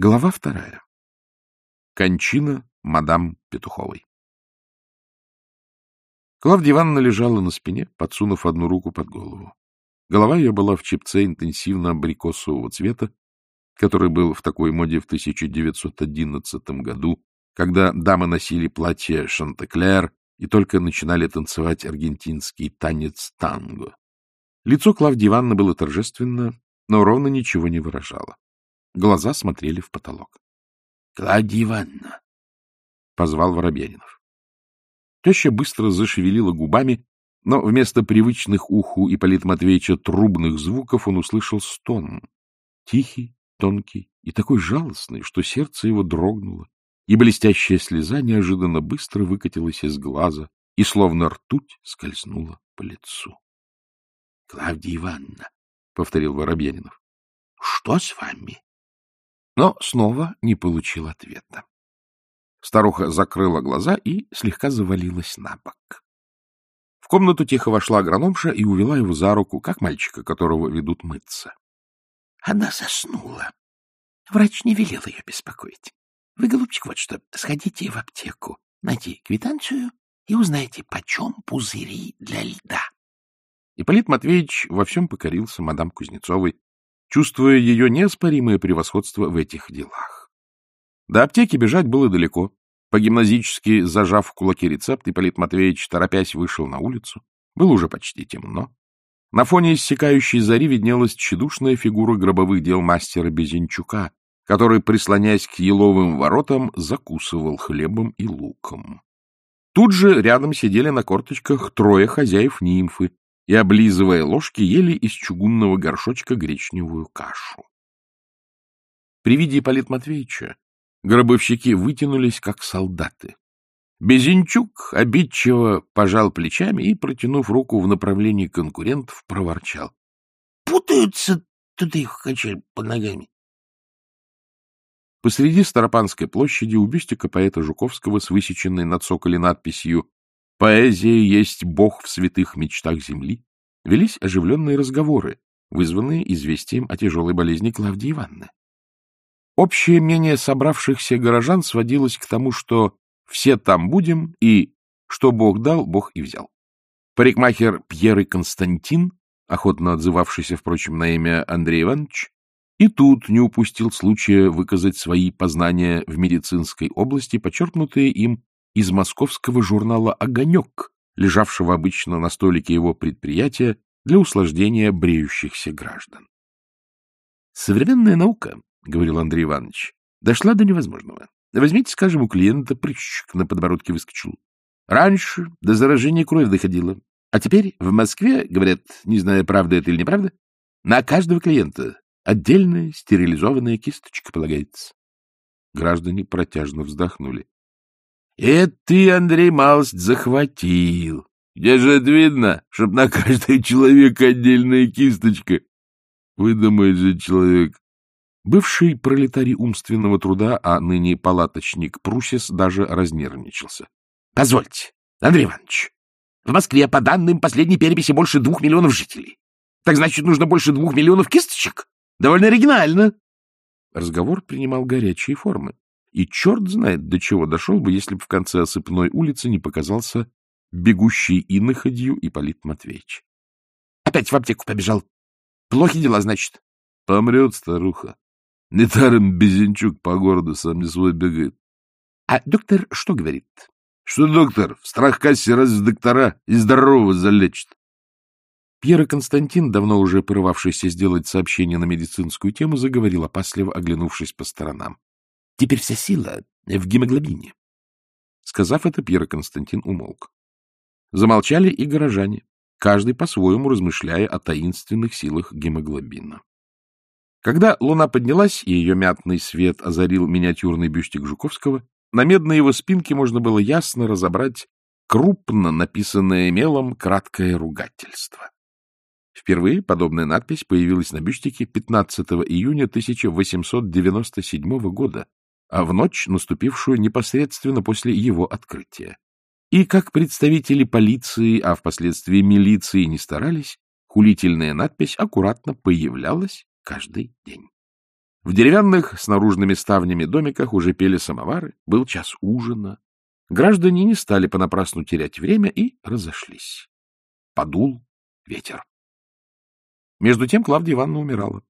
Глава вторая. Кончина мадам Петуховой. Клавдия Ивановна лежала на спине, подсунув одну руку под голову. Голова ее была в чепце интенсивно-абрикосового цвета, который был в такой моде в 1911 году, когда дамы носили платье шантеклер и только начинали танцевать аргентинский танец танго. Лицо Клавдии Ивановны было торжественно, но ровно ничего не выражало. Глаза смотрели в потолок. — Клавдия Ивановна! — позвал Воробьянинов. Теща быстро зашевелила губами, но вместо привычных уху Ипполита Матвеевича трубных звуков он услышал стон. Тихий, тонкий и такой жалостный, что сердце его дрогнуло, и блестящая слеза неожиданно быстро выкатилась из глаза и словно ртуть скользнула по лицу. — Клавдия Ивановна, — повторил Воробьянинов, — что с вами? Но снова не получил ответа. Старуха закрыла глаза и слегка завалилась на бок. В комнату тихо вошла агрономша и увела его за руку, как мальчика, которого ведут мыться. Она заснула. Врач не велел ее беспокоить. Вы, голубчик, вот что, сходите в аптеку, найди квитанцию и узнайте, почем пузыри для льда. Ипполит Матвеевич во всем покорился мадам Кузнецовой, чувствуя ее неоспоримое превосходство в этих делах. До аптеки бежать было далеко. По-гимназически, зажав в кулаке рецепт, Ипполит Матвеевич, торопясь, вышел на улицу. Было уже почти темно. На фоне иссякающей зари виднелась тщедушная фигура гробовых дел мастера Безенчука, который, прислоняясь к еловым воротам, закусывал хлебом и луком. Тут же рядом сидели на корточках трое хозяев нимфы, и, облизывая ложки, ели из чугунного горшочка гречневую кашу. При виде Ипполита Матвеевича гробовщики вытянулись, как солдаты. Безенчук обидчиво пожал плечами и, протянув руку в направлении конкурентов, проворчал. — Путаются тут их качали под ногами. Посреди Старопанской площади у бюстика поэта Жуковского с высеченной на цоколе надписью Поэзия есть бог в святых мечтах земли. Велись оживленные разговоры, вызванные известием о тяжелой болезни Клавдии Ивановны. Общее мнение собравшихся горожан сводилось к тому, что все там будем, и что Бог дал, Бог и взял. Парикмахер Пьер и Константин, охотно отзывавшийся, впрочем, на имя Андрей Иванович, и тут не упустил случая выказать свои познания в медицинской области, подчеркнутые им из московского журнала «Огонек», лежавшего обычно на столике его предприятия для усложнения бреющихся граждан. «Современная наука, — говорил Андрей Иванович, — дошла до невозможного. Возьмите, скажем, у клиента прыщик на подбородке выскочил. Раньше до заражения кровь доходила, а теперь в Москве, говорят, не знаю, правда это или неправда, на каждого клиента отдельная стерилизованная кисточка полагается. Граждане протяжно вздохнули. Это ты, Андрей, малость захватил. Где же это видно, чтоб на каждый человек отдельная кисточка? Выдумает же человек. Бывший пролетарий умственного труда, а ныне палаточник Прусис даже разнервничался. — Позвольте, Андрей Иванович, в Москве, по данным последней переписи, больше двух миллионов жителей. Так значит, нужно больше двух миллионов кисточек? Довольно оригинально. Разговор принимал горячие формы. И черт знает, до чего дошел бы, если бы в конце осыпной улицы не показался бегущий иноходью Ипполит Матвеевич. — Опять в аптеку побежал. Плохи дела, значит. — Помрет старуха. Недаром Безенчук по городу сам не свой бегает. — А доктор что говорит? — Что доктор? В страхкассе раз доктора и здорового залечит. Пьер и Константин, давно уже порывавшийся сделать сообщение на медицинскую тему, заговорил опасливо, оглянувшись по сторонам. Теперь вся сила в гемоглобине. Сказав это, Пьер Константин умолк. Замолчали и горожане, каждый по-своему размышляя о таинственных силах гемоглобина. Когда луна поднялась, и ее мятный свет озарил миниатюрный бюстик Жуковского, на медной его спинке можно было ясно разобрать крупно написанное мелом краткое ругательство. Впервые подобная надпись появилась на бюстике 15 июня 1897 года а в ночь, наступившую непосредственно после его открытия. И как представители полиции, а впоследствии милиции не старались, хулительная надпись аккуратно появлялась каждый день. В деревянных с наружными ставнями домиках уже пели самовары, был час ужина. Граждане не стали понапрасну терять время и разошлись. Подул ветер. Между тем Клавдия Ивановна умирала.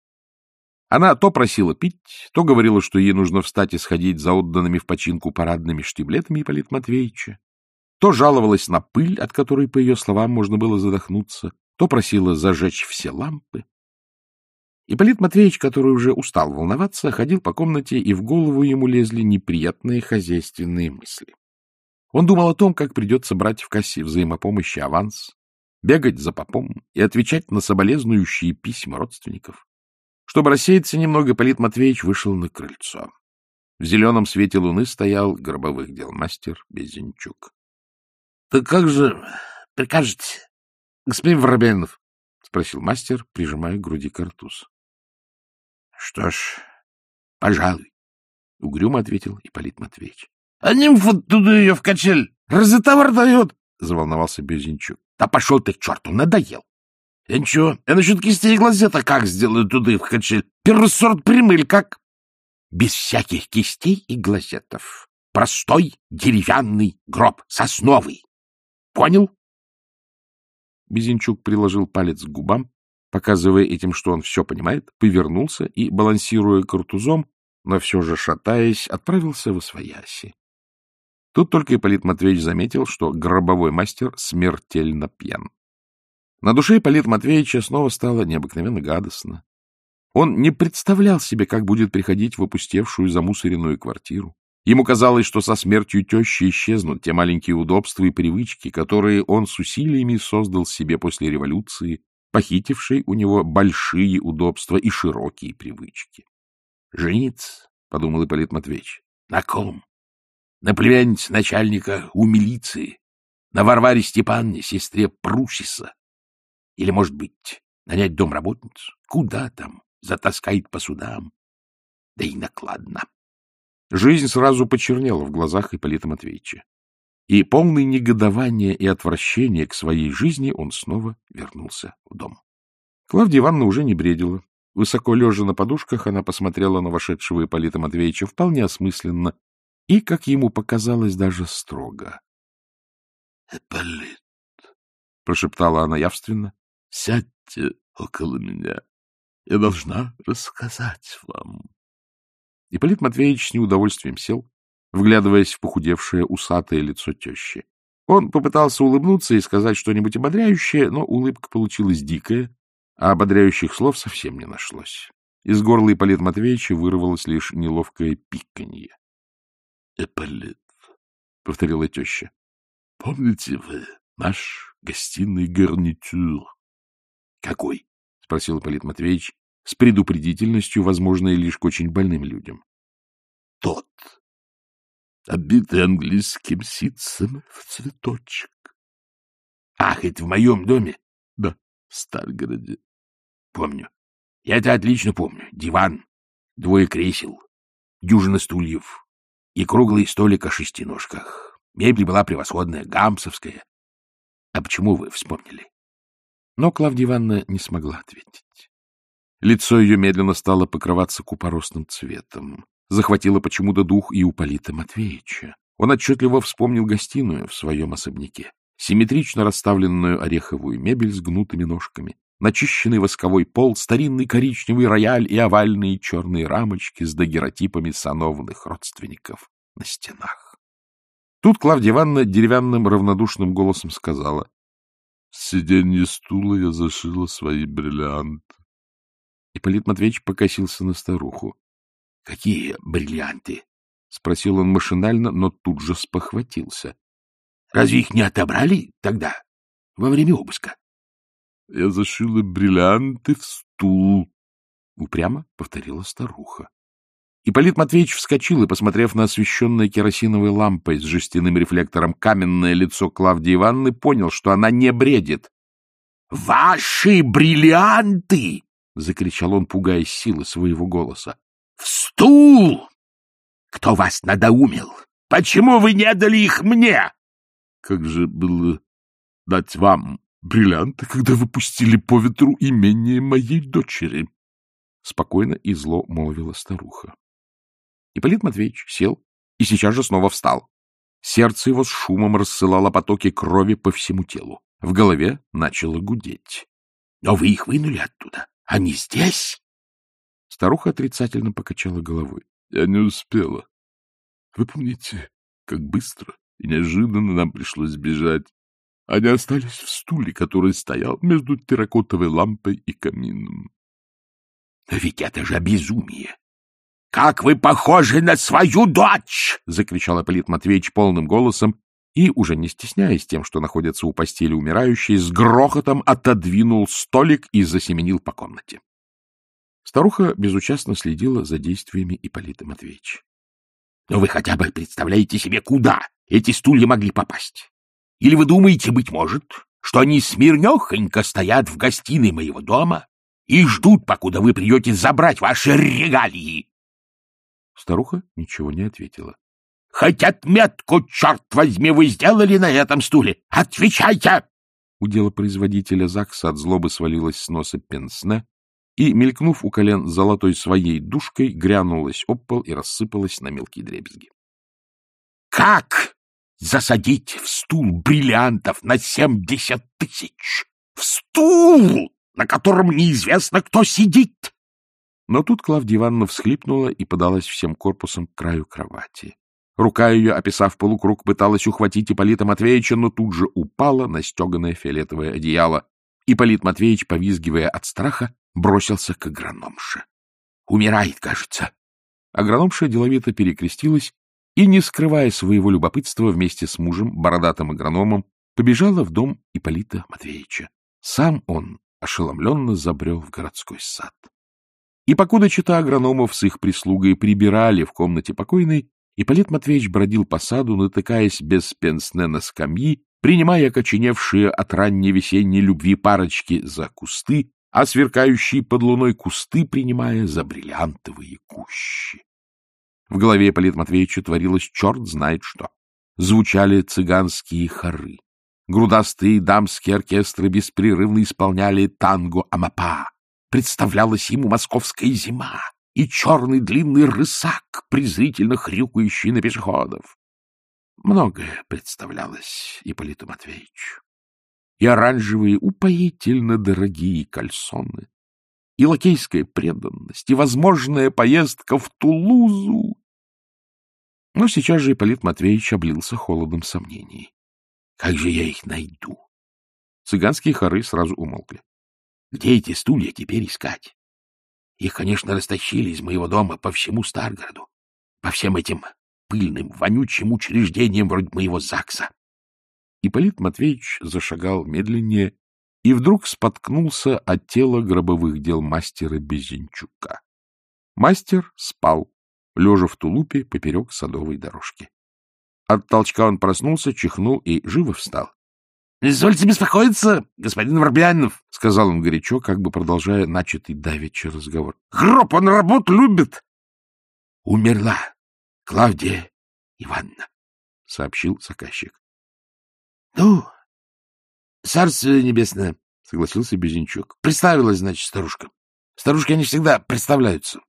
Она то просила пить, то говорила, что ей нужно встать и сходить за отданными в починку парадными штиблетами Ипполита Матвеевича, то жаловалась на пыль, от которой, по ее словам, можно было задохнуться, то просила зажечь все лампы. Ипполит Матвеевич, который уже устал волноваться, ходил по комнате, и в голову ему лезли неприятные хозяйственные мысли. Он думал о том, как придется брать в кассе взаимопомощи аванс, бегать за попом и отвечать на соболезнующие письма родственников. Чтобы рассеяться немного, Полит Матвеевич вышел на крыльцо. В зеленом свете луны стоял гробовых дел мастер Безенчук. — Так как же прикажете, господин Воробьянов? — спросил мастер, прижимая к груди картуз. — Что ж, пожалуй, — угрюмо ответил Ипполит Матвеевич. — А нимфа туда ее в качель, разотовар дает, — заволновался Безенчук. — Да пошел ты к черту, надоел. — Я ничего, я насчет кистей и глазета как сделаю туда в качель? Первый сорт примыль как? — Без всяких кистей и глазетов. Простой деревянный гроб, сосновый. Понял? Безенчук приложил палец к губам, показывая этим, что он все понимает, повернулся и, балансируя картузом, но все же шатаясь, отправился в Освояси. Тут только Ипполит Матвеевич заметил, что гробовой мастер смертельно пьян. На душе Ипполита Матвеевича снова стало необыкновенно гадостно. Он не представлял себе, как будет приходить в опустевшую замусоренную квартиру. Ему казалось, что со смертью тещи исчезнут те маленькие удобства и привычки, которые он с усилиями создал себе после революции, похитившей у него большие удобства и широкие привычки. — Жениться, — подумал Ипполит Матвеевич, — на ком? На племяннице начальника у милиции, на Варваре Степанне, сестре Прусиса, или, может быть, нанять домработницу? Куда там? Затаскает по судам. Да и накладно. Жизнь сразу почернела в глазах Ипполита Матвеевича. И полный негодования и отвращения к своей жизни он снова вернулся в дом. Клавдия Ивановна уже не бредила. Высоко лежа на подушках, она посмотрела на вошедшего Ипполита Матвеевича вполне осмысленно и, как ему показалось, даже строго. — Ипполит, — прошептала она явственно, Сядьте около меня. Я должна рассказать вам. Ипполит Матвеевич с неудовольствием сел, вглядываясь в похудевшее усатое лицо тещи. Он попытался улыбнуться и сказать что-нибудь ободряющее, но улыбка получилась дикая, а ободряющих слов совсем не нашлось. Из горла Ипполита Матвеевича вырвалось лишь неловкое пиканье. — Ипполит, — повторила теща, — помните вы наш гостиный гарнитур? — Какой? — спросил Ипполит Матвеевич с предупредительностью, возможной лишь к очень больным людям. — Тот, обитый английским ситцем в цветочек. — Ах, это в моем доме? — Да, в Старгороде. — Помню. Я это отлично помню. Диван, двое кресел, дюжина стульев и круглый столик о шестиножках. Мебель была превосходная, гамсовская. А почему вы вспомнили? Но Клавдия Ивановна не смогла ответить. Лицо ее медленно стало покрываться купоросным цветом. Захватило почему-то дух и у Полита Матвеевича. Он отчетливо вспомнил гостиную в своем особняке, симметрично расставленную ореховую мебель с гнутыми ножками, начищенный восковой пол, старинный коричневый рояль и овальные черные рамочки с дагеротипами сановных родственников на стенах. Тут Клавдия Ивановна деревянным равнодушным голосом сказала, в сиденье стула я зашила свои бриллианты. Ипполит Матвеевич покосился на старуху. — Какие бриллианты? — спросил он машинально, но тут же спохватился. — Разве их не отобрали тогда, во время обыска? — Я зашила бриллианты в стул, — упрямо повторила старуха. Ипполит Матвеевич вскочил и, посмотрев на освещенное керосиновой лампой с жестяным рефлектором каменное лицо Клавдии Ивановны, понял, что она не бредит. — Ваши бриллианты! — закричал он, пугаясь силы своего голоса. — В стул! Кто вас надоумил? Почему вы не дали их мне? — Как же было дать вам бриллианты, когда вы пустили по ветру имение моей дочери? — спокойно и зло молвила старуха. Ипполит Матвеевич сел и сейчас же снова встал. Сердце его с шумом рассылало потоки крови по всему телу. В голове начало гудеть. — Но вы их вынули оттуда. Они здесь? Старуха отрицательно покачала головой. — Я не успела. Вы помните, как быстро и неожиданно нам пришлось бежать? Они остались в стуле, который стоял между терракотовой лампой и камином. — Но ведь это же безумие! — Как вы похожи на свою дочь! — закричал Аполит Матвеевич полным голосом и, уже не стесняясь тем, что находится у постели умирающей, с грохотом отодвинул столик и засеменил по комнате. Старуха безучастно следила за действиями Ипполита Матвеевича. — Но вы хотя бы представляете себе, куда эти стулья могли попасть? Или вы думаете, быть может, что они смирнехонько стоят в гостиной моего дома и ждут, покуда вы придете забрать ваши регалии? Старуха ничего не ответила. — Хоть отметку, черт возьми, вы сделали на этом стуле! Отвечайте! У дела производителя ЗАГСа от злобы свалилась с носа пенсне и, мелькнув у колен золотой своей душкой, грянулась об пол и рассыпалась на мелкие дребезги. — Как засадить в стул бриллиантов на семьдесят тысяч? В стул, на котором неизвестно, кто сидит! Но тут Клавдия Ивановна всхлипнула и подалась всем корпусом к краю кровати. Рука ее, описав полукруг, пыталась ухватить Ипполита Матвеевича, но тут же упала на стеганое фиолетовое одеяло. Ипполит Матвеевич, повизгивая от страха, бросился к агрономше. — Умирает, кажется. Агрономша деловито перекрестилась и, не скрывая своего любопытства, вместе с мужем, бородатым агрономом, побежала в дом Ипполита Матвеевича. Сам он ошеломленно забрел в городской сад. И покуда чита агрономов с их прислугой прибирали в комнате покойной, Ипполит Матвеевич бродил по саду, натыкаясь без пенсне на скамьи, принимая окоченевшие от ранней весенней любви парочки за кусты, а сверкающие под луной кусты принимая за бриллиантовые кущи. В голове Ипполит Матвеевича творилось черт знает что. Звучали цыганские хоры. Грудастые дамские оркестры беспрерывно исполняли танго Амапа представлялась ему московская зима и черный длинный рысак, презрительно хрюкающий на пешеходов. Многое представлялось Ипполиту Матвеевичу. И оранжевые, упоительно дорогие кальсоны, и лакейская преданность, и возможная поездка в Тулузу. Но сейчас же Ипполит Матвеевич облился холодом сомнений. Как же я их найду? Цыганские хоры сразу умолкли. Где эти стулья теперь искать? Их, конечно, растащили из моего дома по всему Старгороду, по всем этим пыльным, вонючим учреждениям вроде моего ЗАГСа. Ипполит Матвеевич зашагал медленнее и вдруг споткнулся от тела гробовых дел мастера Безенчука. Мастер спал, лежа в тулупе поперек садовой дорожки. От толчка он проснулся, чихнул и живо встал. — извольте беспокоиться, господин Воробьянов, — сказал он горячо, как бы продолжая начатый давеча разговор. — Гроб он работу любит. — Умерла Клавдия Ивановна, — сообщил заказчик. — Ну, царствие небесное, — согласился Безенчук. — Представилась, значит, старушка. Старушки, они всегда представляются.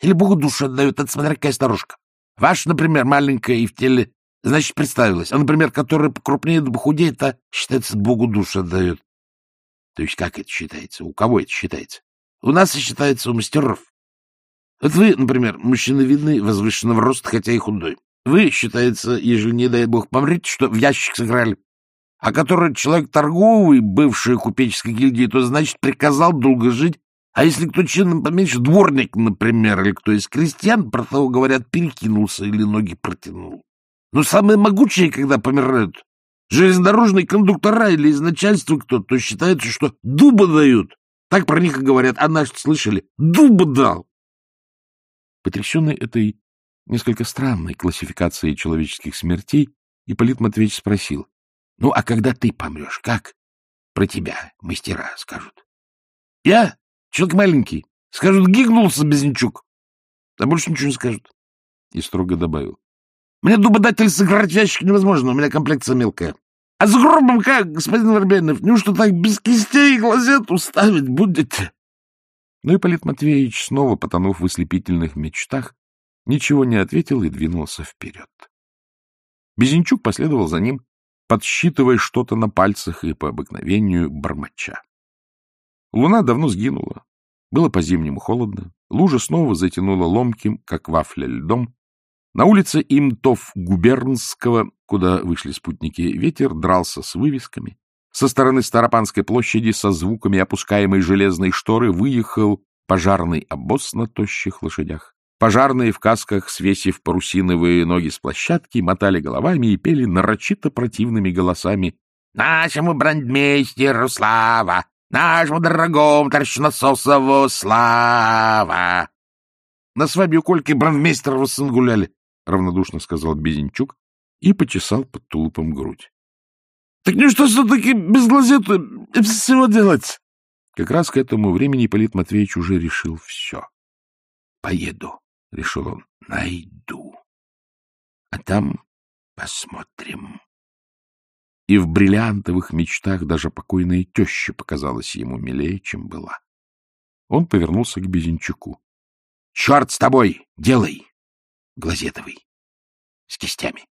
Или Богу душу отдают, это смотря какая старушка. Ваша, например, маленькая и в теле Значит, представилась. А, например, которая покрупнее да похудеет, а считается, Богу душу отдает. То есть как это считается? У кого это считается? У нас считается у мастеров. Вот вы, например, мужчина видный, возвышенного роста, хотя и худой. Вы, считается, ежели, не дай бог, помрете, что в ящик сыграли. А который человек торговый, бывший купеческой гильдии, то, значит, приказал долго жить. А если кто чином поменьше, дворник, например, или кто из крестьян, про того, говорят, перекинулся или ноги протянул. Но самые могучие, когда помирают, железнодорожные кондуктора или из начальства кто, то считается, что дуба дают. Так про них и говорят. А наши слышали? Дуба дал. Потрясенный этой несколько странной классификацией человеческих смертей, Ипполит Матвеевич спросил, ну, а когда ты помрешь, как про тебя мастера скажут? Я, человек маленький, скажут, гигнулся Безенчук, а больше ничего не скажут. И строго добавил, мне дубодатель сыграть ящик невозможно, у меня комплекция мелкая. А с гробом как, господин Воробьянов, неужто так без кистей и глазет уставить будете? Но Ипполит Матвеевич, снова потонув в ослепительных мечтах, ничего не ответил и двинулся вперед. Безенчук последовал за ним, подсчитывая что-то на пальцах и по обыкновению бормоча. Луна давно сгинула. Было по-зимнему холодно. Лужа снова затянула ломким, как вафля льдом. На улице Имтов-Губернского, куда вышли спутники, ветер дрался с вывесками. Со стороны Старопанской площади со звуками опускаемой железной шторы выехал пожарный обоз на тощих лошадях. Пожарные в касках, свесив парусиновые ноги с площадки, мотали головами и пели нарочито противными голосами «Нашему брандмейстеру слава! Нашему дорогому торчнососову слава!» «На свадьбе у Кольки брандмейстера сын гуляли», — равнодушно сказал Безенчук и почесал под тулупом грудь. — Так не что все-таки без глазета всего делать? Как раз к этому времени Полит Матвеевич уже решил все. — Поеду, — решил он, — найду. А там посмотрим. И в бриллиантовых мечтах даже покойная теща показалась ему милее, чем была. Он повернулся к Безенчуку. — Черт с тобой! Делай! Глазетовый! С кистями!